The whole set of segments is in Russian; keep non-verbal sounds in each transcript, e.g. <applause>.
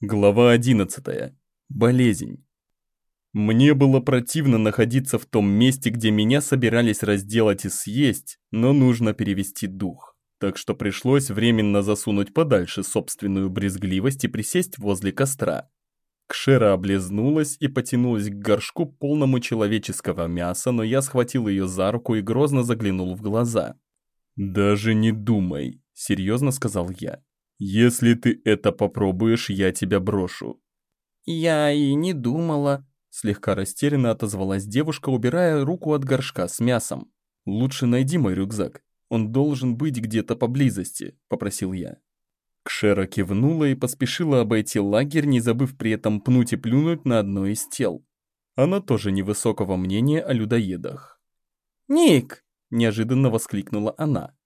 Глава 11. Болезнь. Мне было противно находиться в том месте, где меня собирались разделать и съесть, но нужно перевести дух. Так что пришлось временно засунуть подальше собственную брезгливость и присесть возле костра. Кшера облизнулась и потянулась к горшку полному человеческого мяса, но я схватил ее за руку и грозно заглянул в глаза. «Даже не думай», — серьезно сказал я. «Если ты это попробуешь, я тебя брошу». «Я и не думала», — слегка растерянно отозвалась девушка, убирая руку от горшка с мясом. «Лучше найди мой рюкзак. Он должен быть где-то поблизости», — попросил я. Кшера кивнула и поспешила обойти лагерь, не забыв при этом пнуть и плюнуть на одно из тел. Она тоже невысокого мнения о людоедах. «Ник!» – неожиданно воскликнула она.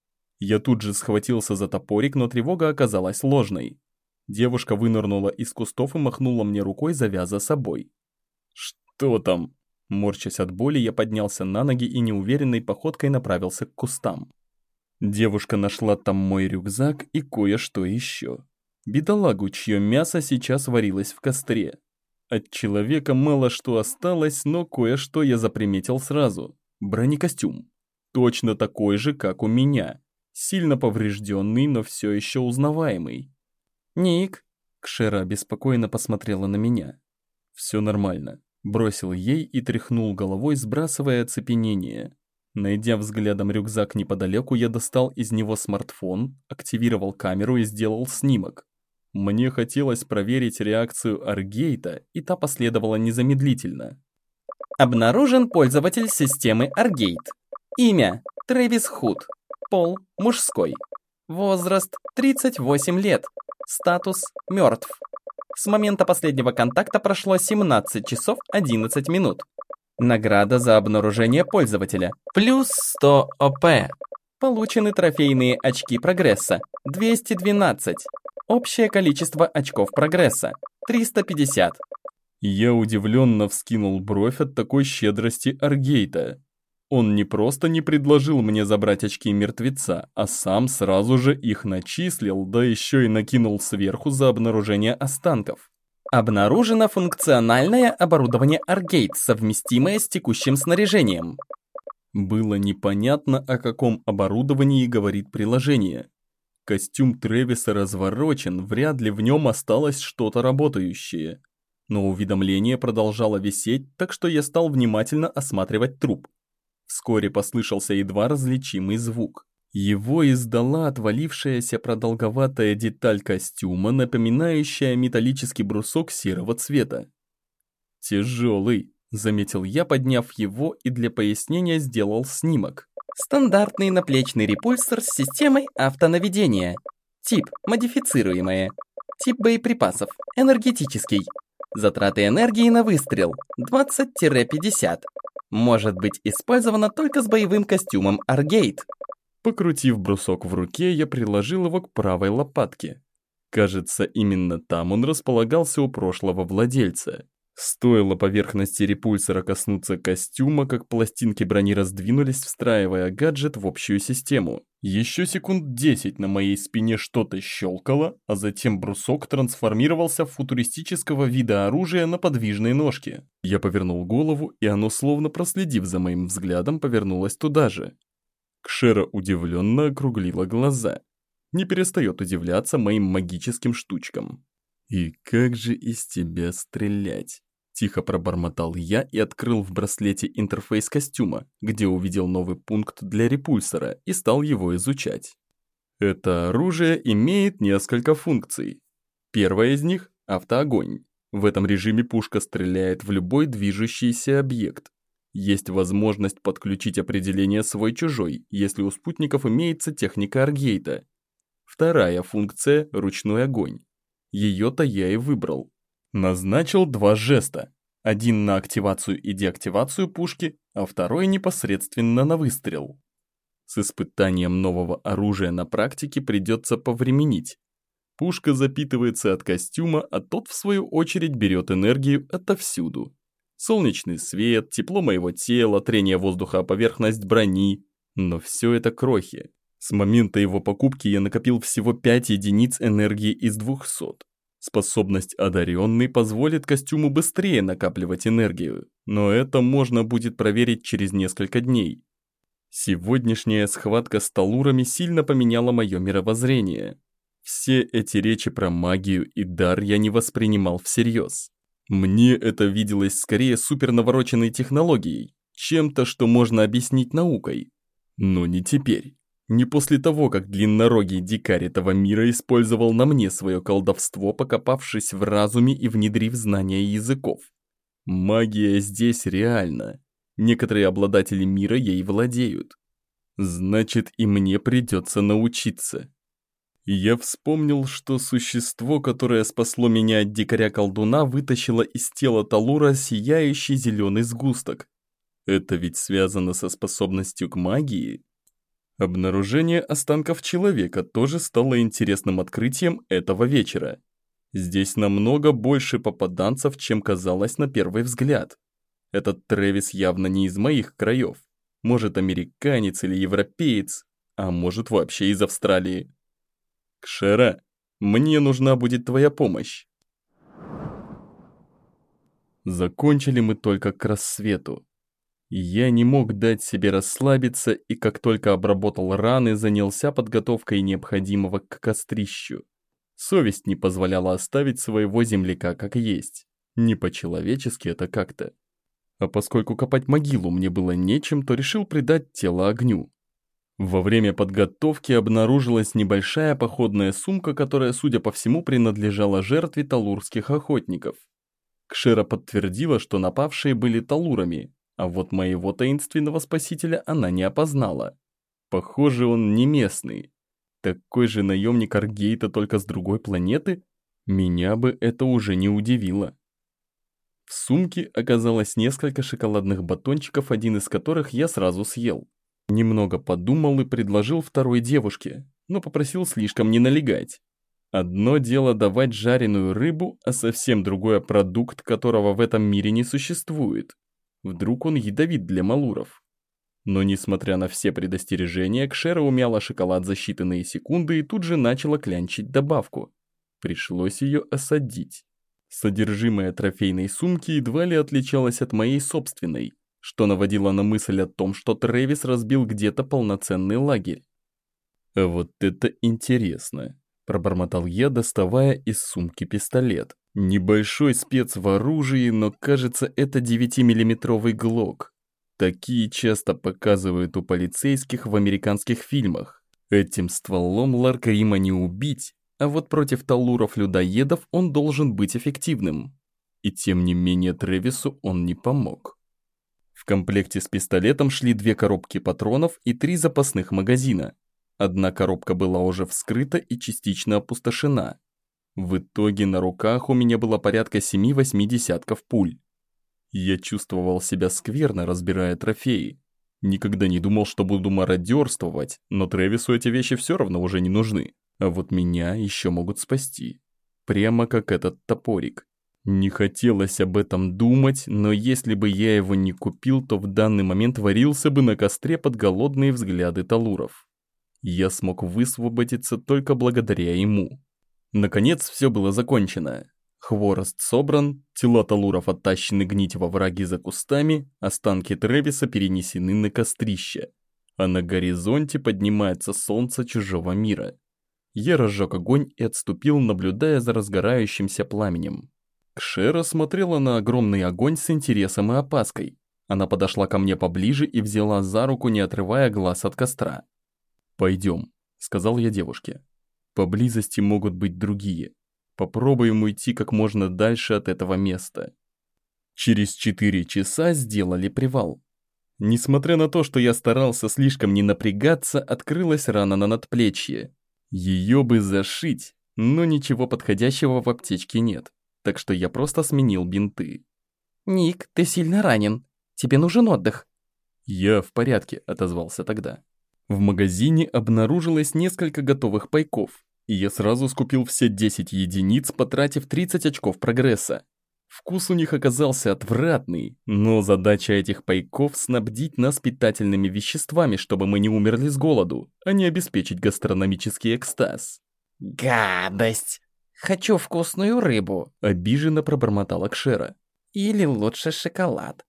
Я тут же схватился за топорик, но тревога оказалась ложной. Девушка вынырнула из кустов и махнула мне рукой, завяза собой. «Что там?» Морчась от боли, я поднялся на ноги и неуверенной походкой направился к кустам. Девушка нашла там мой рюкзак и кое-что еще. Бедолагу, чье мясо сейчас варилось в костре. От человека мало что осталось, но кое-что я заприметил сразу. Бронекостюм. Точно такой же, как у меня. Сильно поврежденный, но все еще узнаваемый. «Ник!» Кшера беспокойно посмотрела на меня. «Все нормально». Бросил ей и тряхнул головой, сбрасывая оцепенение. Найдя взглядом рюкзак неподалеку, я достал из него смартфон, активировал камеру и сделал снимок. Мне хотелось проверить реакцию Аргейта, и та последовала незамедлительно. Обнаружен пользователь системы Аргейт. Имя – Трэвис Худ. Пол – мужской. Возраст – 38 лет. Статус – мертв. С момента последнего контакта прошло 17 часов 11 минут. Награда за обнаружение пользователя. Плюс 100 ОП. Получены трофейные очки прогресса. 212. Общее количество очков прогресса. 350. Я удивленно вскинул бровь от такой щедрости Аргейта. Он не просто не предложил мне забрать очки мертвеца, а сам сразу же их начислил, да еще и накинул сверху за обнаружение останков. Обнаружено функциональное оборудование Argate, совместимое с текущим снаряжением. Было непонятно, о каком оборудовании говорит приложение. Костюм Тревиса разворочен, вряд ли в нем осталось что-то работающее. Но уведомление продолжало висеть, так что я стал внимательно осматривать труп. Вскоре послышался едва различимый звук. Его издала отвалившаяся продолговатая деталь костюма, напоминающая металлический брусок серого цвета. «Тяжелый», — заметил я, подняв его и для пояснения сделал снимок. Стандартный наплечный репульсор с системой автонаведения. Тип – модифицируемое. Тип боеприпасов – энергетический. Затраты энергии на выстрел – 20-50 может быть использована только с боевым костюмом Аргейт. Покрутив брусок в руке, я приложил его к правой лопатке. Кажется, именно там он располагался у прошлого владельца. Стоило поверхности репульсора коснуться костюма, как пластинки брони раздвинулись, встраивая гаджет в общую систему. Еще секунд десять на моей спине что-то щелкало, а затем брусок трансформировался в футуристического вида оружия на подвижной ножке. Я повернул голову, и оно, словно проследив за моим взглядом, повернулось туда же. Кшера удивленно округлила глаза. Не перестает удивляться моим магическим штучкам. «И как же из тебя стрелять?» Тихо пробормотал я и открыл в браслете интерфейс костюма, где увидел новый пункт для репульсора и стал его изучать. Это оружие имеет несколько функций. Первая из них – автоогонь. В этом режиме пушка стреляет в любой движущийся объект. Есть возможность подключить определение свой-чужой, если у спутников имеется техника Аргейта. Вторая функция – ручной огонь. Ее-то я и выбрал. Назначил два жеста. Один на активацию и деактивацию пушки, а второй непосредственно на выстрел. С испытанием нового оружия на практике придется повременить. Пушка запитывается от костюма, а тот в свою очередь берет энергию отовсюду. Солнечный свет, тепло моего тела, трение воздуха о поверхность брони. Но все это крохи. С момента его покупки я накопил всего 5 единиц энергии из 200. Способность одаренный позволит костюму быстрее накапливать энергию, но это можно будет проверить через несколько дней. Сегодняшняя схватка с талурами сильно поменяла мое мировоззрение. Все эти речи про магию и дар я не воспринимал всерьез. Мне это виделось скорее супернавороченной технологией, чем-то, что можно объяснить наукой. Но не теперь. Не после того, как длиннорогий дикарь этого мира использовал на мне свое колдовство, покопавшись в разуме и внедрив знания языков. Магия здесь реальна. Некоторые обладатели мира ей владеют. Значит, и мне придется научиться. Я вспомнил, что существо, которое спасло меня от дикаря-колдуна, вытащило из тела Талура сияющий зеленый сгусток. Это ведь связано со способностью к магии? Обнаружение останков человека тоже стало интересным открытием этого вечера. Здесь намного больше попаданцев, чем казалось на первый взгляд. Этот Трэвис явно не из моих краев. Может, американец или европеец, а может, вообще из Австралии. Кшера, мне нужна будет твоя помощь. Закончили мы только к рассвету. Я не мог дать себе расслабиться и как только обработал раны, занялся подготовкой необходимого к кострищу. Совесть не позволяла оставить своего земляка как есть. Не по-человечески это как-то. А поскольку копать могилу мне было нечем, то решил придать тело огню. Во время подготовки обнаружилась небольшая походная сумка, которая, судя по всему, принадлежала жертве талурских охотников. Кшера подтвердила, что напавшие были талурами, а вот моего таинственного спасителя она не опознала. Похоже, он не местный. Такой же наемник Аргейта, только с другой планеты? Меня бы это уже не удивило. В сумке оказалось несколько шоколадных батончиков, один из которых я сразу съел. Немного подумал и предложил второй девушке, но попросил слишком не налегать. Одно дело давать жареную рыбу, а совсем другое продукт, которого в этом мире не существует. Вдруг он ядовит для малуров. Но несмотря на все предостережения, Кшера умяла шоколад за считанные секунды и тут же начала клянчить добавку. Пришлось ее осадить. Содержимое трофейной сумки едва ли отличалось от моей собственной, что наводило на мысль о том, что Трэвис разбил где-то полноценный лагерь. «А вот это интересно», – пробормотал я, доставая из сумки пистолет. Небольшой спец в оружии, но кажется, это 9-миллиметровый ГЛОК. Такие часто показывают у полицейских в американских фильмах. Этим стволом Ларкарима не убить, а вот против талуров-людоедов он должен быть эффективным. И тем не менее Тревису он не помог. В комплекте с пистолетом шли две коробки патронов и три запасных магазина. Одна коробка была уже вскрыта и частично опустошена, в итоге на руках у меня было порядка 7-8 десятков пуль. Я чувствовал себя скверно, разбирая трофеи. Никогда не думал, что буду мародерствовать, но Трэвису эти вещи все равно уже не нужны. А вот меня еще могут спасти. Прямо как этот топорик. Не хотелось об этом думать, но если бы я его не купил, то в данный момент варился бы на костре под голодные взгляды талуров. Я смог высвободиться только благодаря ему. Наконец все было закончено. Хворост собран, тела талуров оттащены гнить во враги за кустами, останки Тревиса перенесены на кострище. А на горизонте поднимается солнце чужого мира. Я разжег огонь и отступил, наблюдая за разгорающимся пламенем. Кшера смотрела на огромный огонь с интересом и опаской. Она подошла ко мне поближе и взяла за руку, не отрывая глаз от костра. «Пойдем», — сказал я девушке. Поблизости могут быть другие. Попробуем уйти как можно дальше от этого места. Через четыре часа сделали привал. Несмотря на то, что я старался слишком не напрягаться, открылась рана на надплечье. Ее бы зашить, но ничего подходящего в аптечке нет, так что я просто сменил бинты. «Ник, ты сильно ранен. Тебе нужен отдых». «Я в порядке», — отозвался тогда. В магазине обнаружилось несколько готовых пайков, и я сразу скупил все 10 единиц, потратив 30 очков прогресса. Вкус у них оказался отвратный, но задача этих пайков снабдить нас питательными веществами, чтобы мы не умерли с голоду, а не обеспечить гастрономический экстаз. «Гадость! «Хочу вкусную рыбу», — обиженно пробормотала Кшера. «Или лучше шоколад».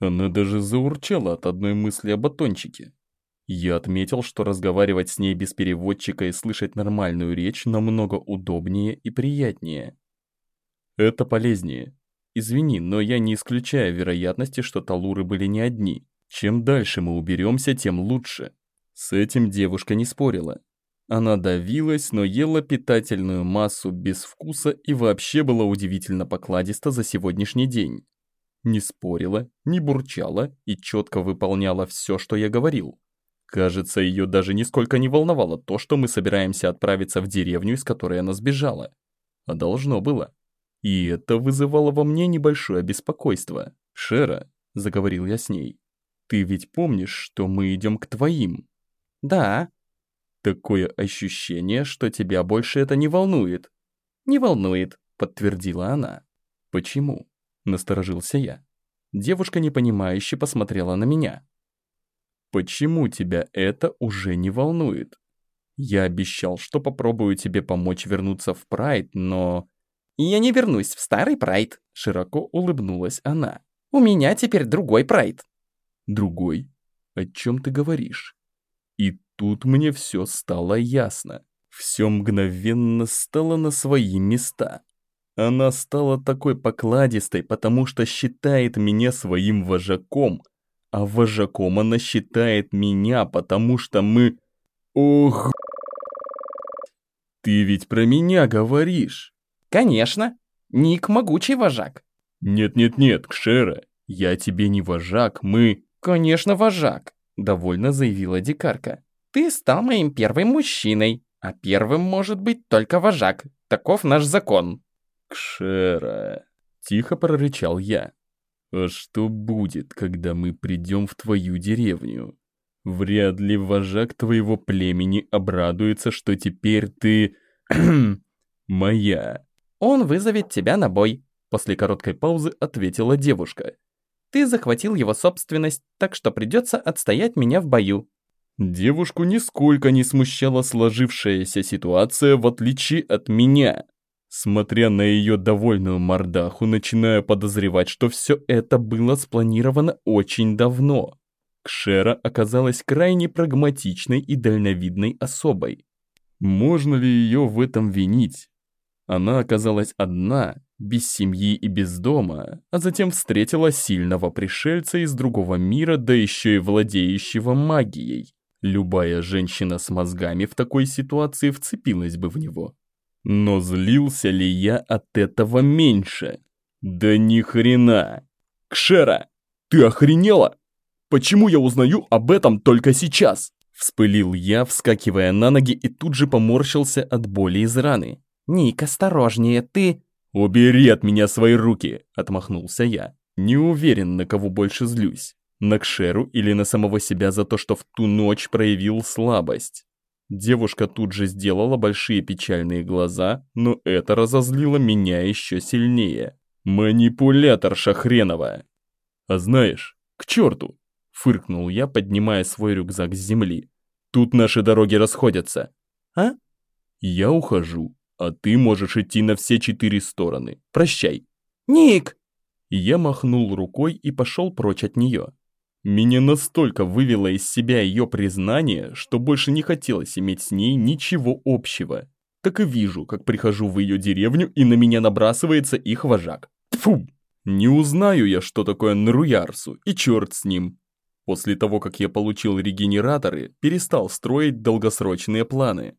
Она даже заурчала от одной мысли о батончике. Я отметил, что разговаривать с ней без переводчика и слышать нормальную речь намного удобнее и приятнее. Это полезнее. Извини, но я не исключаю вероятности, что талуры были не одни. Чем дальше мы уберемся, тем лучше. С этим девушка не спорила. Она давилась, но ела питательную массу без вкуса и вообще была удивительно покладиста за сегодняшний день. Не спорила, не бурчала и четко выполняла все, что я говорил. Кажется, ее даже нисколько не волновало то, что мы собираемся отправиться в деревню, из которой она сбежала. А должно было. И это вызывало во мне небольшое беспокойство. «Шера», — заговорил я с ней, — «ты ведь помнишь, что мы идем к твоим?» «Да». «Такое ощущение, что тебя больше это не волнует». «Не волнует», — подтвердила она. «Почему?» — насторожился я. Девушка непонимающе посмотрела на меня. «Почему тебя это уже не волнует? Я обещал, что попробую тебе помочь вернуться в Прайд, но...» «Я не вернусь в старый Прайд», — широко улыбнулась она. «У меня теперь другой Прайд». «Другой? О чем ты говоришь?» И тут мне все стало ясно. Все мгновенно стало на свои места. Она стала такой покладистой, потому что считает меня своим вожаком, а вожаком она считает меня, потому что мы... Ох... Ты ведь про меня говоришь. Конечно. Ник могучий вожак. Нет-нет-нет, Кшера, я тебе не вожак, мы... Конечно, вожак, довольно заявила дикарка. Ты стал моим первым мужчиной, а первым может быть только вожак. Таков наш закон. «Кшера!» — тихо прорычал я. «А что будет, когда мы придем в твою деревню? Вряд ли вожак твоего племени обрадуется, что теперь ты... <clears throat> моя». «Он вызовет тебя на бой», — после короткой паузы ответила девушка. «Ты захватил его собственность, так что придется отстоять меня в бою». Девушку нисколько не смущала сложившаяся ситуация, в отличие от меня. Смотря на ее довольную мордаху, начинаю подозревать, что все это было спланировано очень давно. Кшера оказалась крайне прагматичной и дальновидной особой. Можно ли ее в этом винить? Она оказалась одна, без семьи и без дома, а затем встретила сильного пришельца из другого мира, да еще и владеющего магией. Любая женщина с мозгами в такой ситуации вцепилась бы в него. Но злился ли я от этого меньше? Да ни хрена. Кшера, ты охренела? Почему я узнаю об этом только сейчас? Вспылил я, вскакивая на ноги и тут же поморщился от боли из раны. «Ник, осторожнее, ты...» «Убери от меня свои руки!» – отмахнулся я. Не уверен, на кого больше злюсь. На Кшеру или на самого себя за то, что в ту ночь проявил слабость. Девушка тут же сделала большие печальные глаза, но это разозлило меня еще сильнее. Манипуляторша хреновая. А знаешь, к черту, фыркнул я, поднимая свой рюкзак с земли. Тут наши дороги расходятся. А? Я ухожу, а ты можешь идти на все четыре стороны. Прощай. Ник! Я махнул рукой и пошел прочь от нее. Меня настолько вывело из себя ее признание, что больше не хотелось иметь с ней ничего общего. Так и вижу, как прихожу в ее деревню, и на меня набрасывается их вожак. Фу! Не узнаю я, что такое Нруярсу, и черт с ним. После того, как я получил регенераторы, перестал строить долгосрочные планы.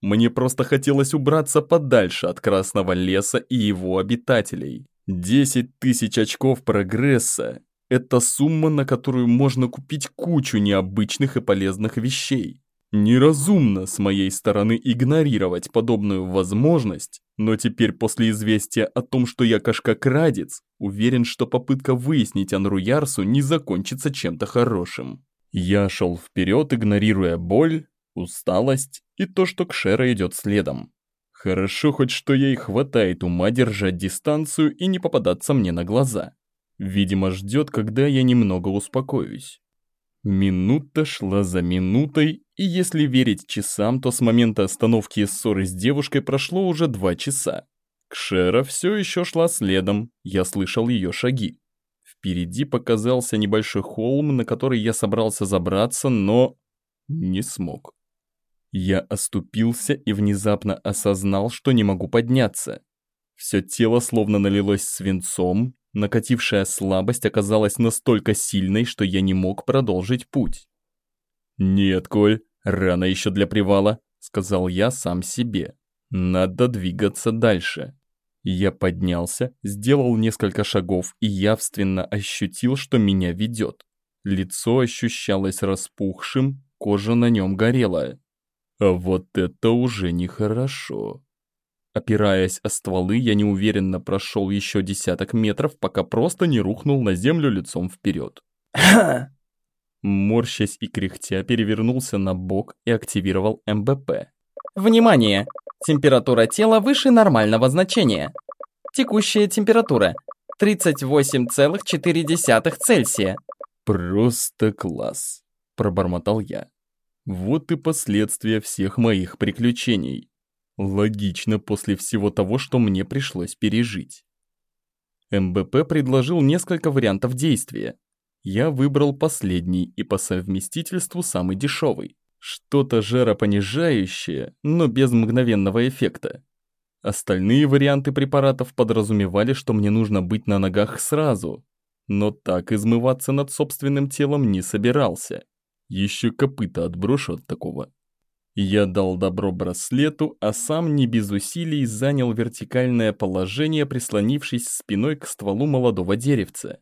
Мне просто хотелось убраться подальше от Красного леса и его обитателей. 10 тысяч очков прогресса это сумма, на которую можно купить кучу необычных и полезных вещей. Неразумно с моей стороны игнорировать подобную возможность, но теперь после известия о том, что я кашка-крадец, уверен, что попытка выяснить Анруярсу не закончится чем-то хорошим. Я шел вперед, игнорируя боль, усталость и то, что Кшера идет следом. Хорошо хоть что ей хватает ума держать дистанцию и не попадаться мне на глаза. Видимо, ждет, когда я немного успокоюсь. Минута шла за минутой, и если верить часам, то с момента остановки и ссоры с девушкой прошло уже два часа. Кшера все еще шла следом, я слышал ее шаги. Впереди показался небольшой холм, на который я собрался забраться, но не смог. Я оступился и внезапно осознал, что не могу подняться. Все тело словно налилось свинцом, накатившая слабость оказалась настолько сильной, что я не мог продолжить путь. «Нет, Коль, рано еще для привала», — сказал я сам себе. «Надо двигаться дальше». Я поднялся, сделал несколько шагов и явственно ощутил, что меня ведет. Лицо ощущалось распухшим, кожа на нем горела. А вот это уже нехорошо. Опираясь о стволы, я неуверенно прошел еще десяток метров, пока просто не рухнул на землю лицом вперед. Морщась и кряхтя, перевернулся на бок и активировал МБП. Внимание! Температура тела выше нормального значения. Текущая температура 38,4 Цельсия. Просто класс, пробормотал я. Вот и последствия всех моих приключений. Логично после всего того, что мне пришлось пережить. МБП предложил несколько вариантов действия. Я выбрал последний и по совместительству самый дешевый. Что-то жаропонижающее, но без мгновенного эффекта. Остальные варианты препаратов подразумевали, что мне нужно быть на ногах сразу. Но так измываться над собственным телом не собирался. Еще копыта отброшу от такого. Я дал добро браслету, а сам не без усилий занял вертикальное положение, прислонившись спиной к стволу молодого деревца.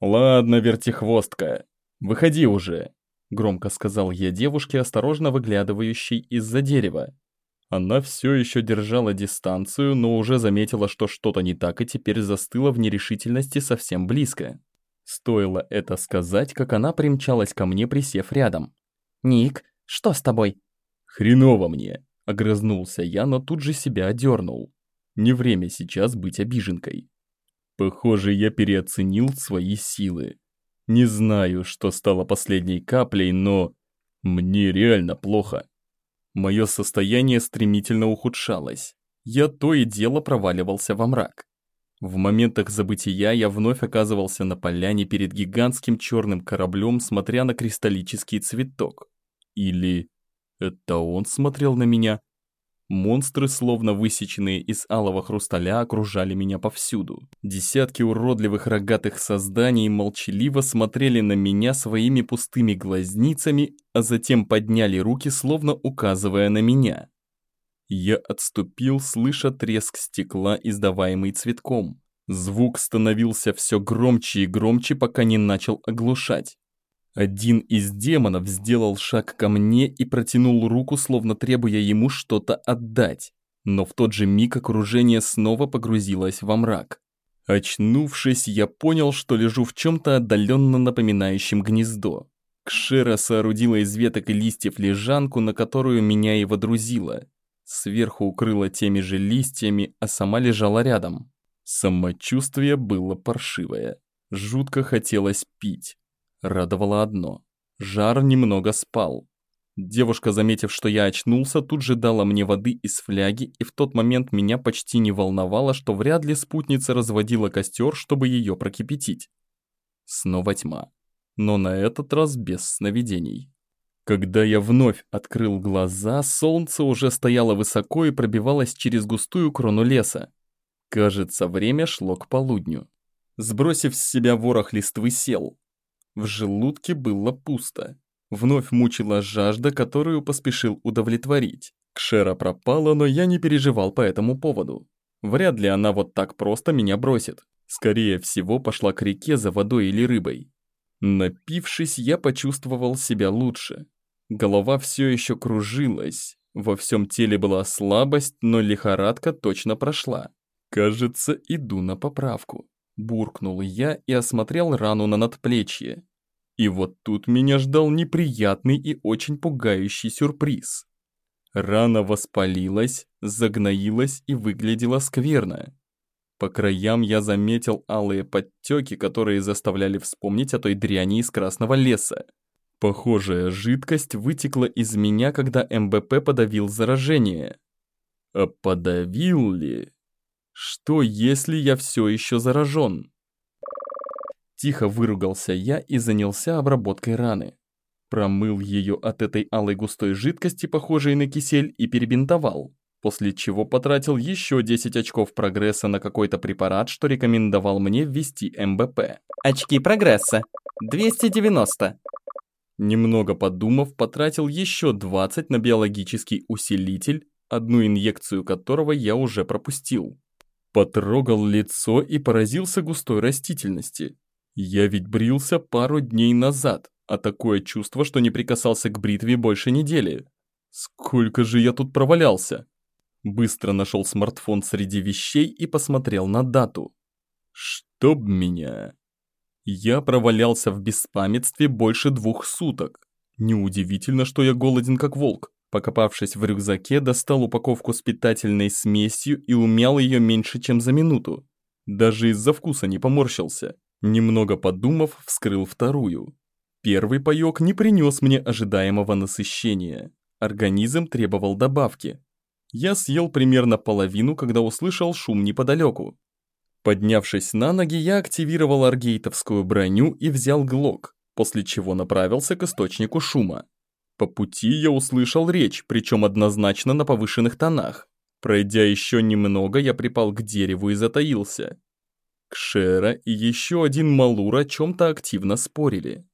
«Ладно, вертихвостка, выходи уже», Громко сказал я девушке, осторожно выглядывающей из-за дерева. Она все еще держала дистанцию, но уже заметила, что что-то не так, и теперь застыла в нерешительности совсем близко. Стоило это сказать, как она примчалась ко мне, присев рядом. «Ник, что с тобой?» «Хреново мне!» — огрызнулся я, но тут же себя одернул. Не время сейчас быть обиженкой. Похоже, я переоценил свои силы. Не знаю, что стало последней каплей, но мне реально плохо. Мое состояние стремительно ухудшалось. Я то и дело проваливался во мрак. В моментах забытия я вновь оказывался на поляне перед гигантским черным кораблем, смотря на кристаллический цветок. Или это он смотрел на меня? Монстры, словно высеченные из алого хрусталя, окружали меня повсюду. Десятки уродливых рогатых созданий молчаливо смотрели на меня своими пустыми глазницами, а затем подняли руки, словно указывая на меня. Я отступил, слыша треск стекла, издаваемый цветком. Звук становился все громче и громче, пока не начал оглушать. Один из демонов сделал шаг ко мне и протянул руку, словно требуя ему что-то отдать. Но в тот же миг окружение снова погрузилось во мрак. Очнувшись, я понял, что лежу в чем-то отдаленно напоминающем гнездо. Кшера соорудила из веток и листьев лежанку, на которую меня и водрузила. Сверху укрыла теми же листьями, а сама лежала рядом. Самочувствие было паршивое. Жутко хотелось пить. Радовало одно. Жар немного спал. Девушка, заметив, что я очнулся, тут же дала мне воды из фляги, и в тот момент меня почти не волновало, что вряд ли спутница разводила костер, чтобы ее прокипятить. Снова тьма. Но на этот раз без сновидений. Когда я вновь открыл глаза, солнце уже стояло высоко и пробивалось через густую крону леса. Кажется, время шло к полудню. Сбросив с себя ворох листвы, сел. В желудке было пусто. Вновь мучила жажда, которую поспешил удовлетворить. Кшера пропала, но я не переживал по этому поводу. Вряд ли она вот так просто меня бросит. Скорее всего, пошла к реке за водой или рыбой. Напившись, я почувствовал себя лучше. Голова все еще кружилась. Во всем теле была слабость, но лихорадка точно прошла. Кажется, иду на поправку. Буркнул я и осмотрел рану на надплечье. И вот тут меня ждал неприятный и очень пугающий сюрприз. Рана воспалилась, загноилась и выглядела скверно. По краям я заметил алые подтеки, которые заставляли вспомнить о той дряни из красного леса. Похожая жидкость вытекла из меня, когда МБП подавил заражение. А подавил ли? Что, если я все еще заражен? Тихо выругался я и занялся обработкой раны. Промыл ее от этой алой густой жидкости, похожей на кисель, и перебинтовал, после чего потратил еще 10 очков прогресса на какой-то препарат, что рекомендовал мне ввести МБП. Очки прогресса. 290. Немного подумав, потратил еще 20 на биологический усилитель, одну инъекцию которого я уже пропустил. Потрогал лицо и поразился густой растительности. Я ведь брился пару дней назад, а такое чувство, что не прикасался к бритве больше недели. Сколько же я тут провалялся? Быстро нашел смартфон среди вещей и посмотрел на дату. Чтоб меня... Я провалялся в беспамятстве больше двух суток. Неудивительно, что я голоден как волк. Покопавшись в рюкзаке, достал упаковку с питательной смесью и умял ее меньше, чем за минуту. Даже из-за вкуса не поморщился. Немного подумав, вскрыл вторую. Первый паёк не принес мне ожидаемого насыщения. Организм требовал добавки. Я съел примерно половину, когда услышал шум неподалеку. Поднявшись на ноги, я активировал аргейтовскую броню и взял глок, после чего направился к источнику шума. По пути я услышал речь, причем однозначно на повышенных тонах. Пройдя еще немного, я припал к дереву и затаился. Кшера и еще один Малур о чем-то активно спорили.